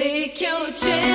Take your chance.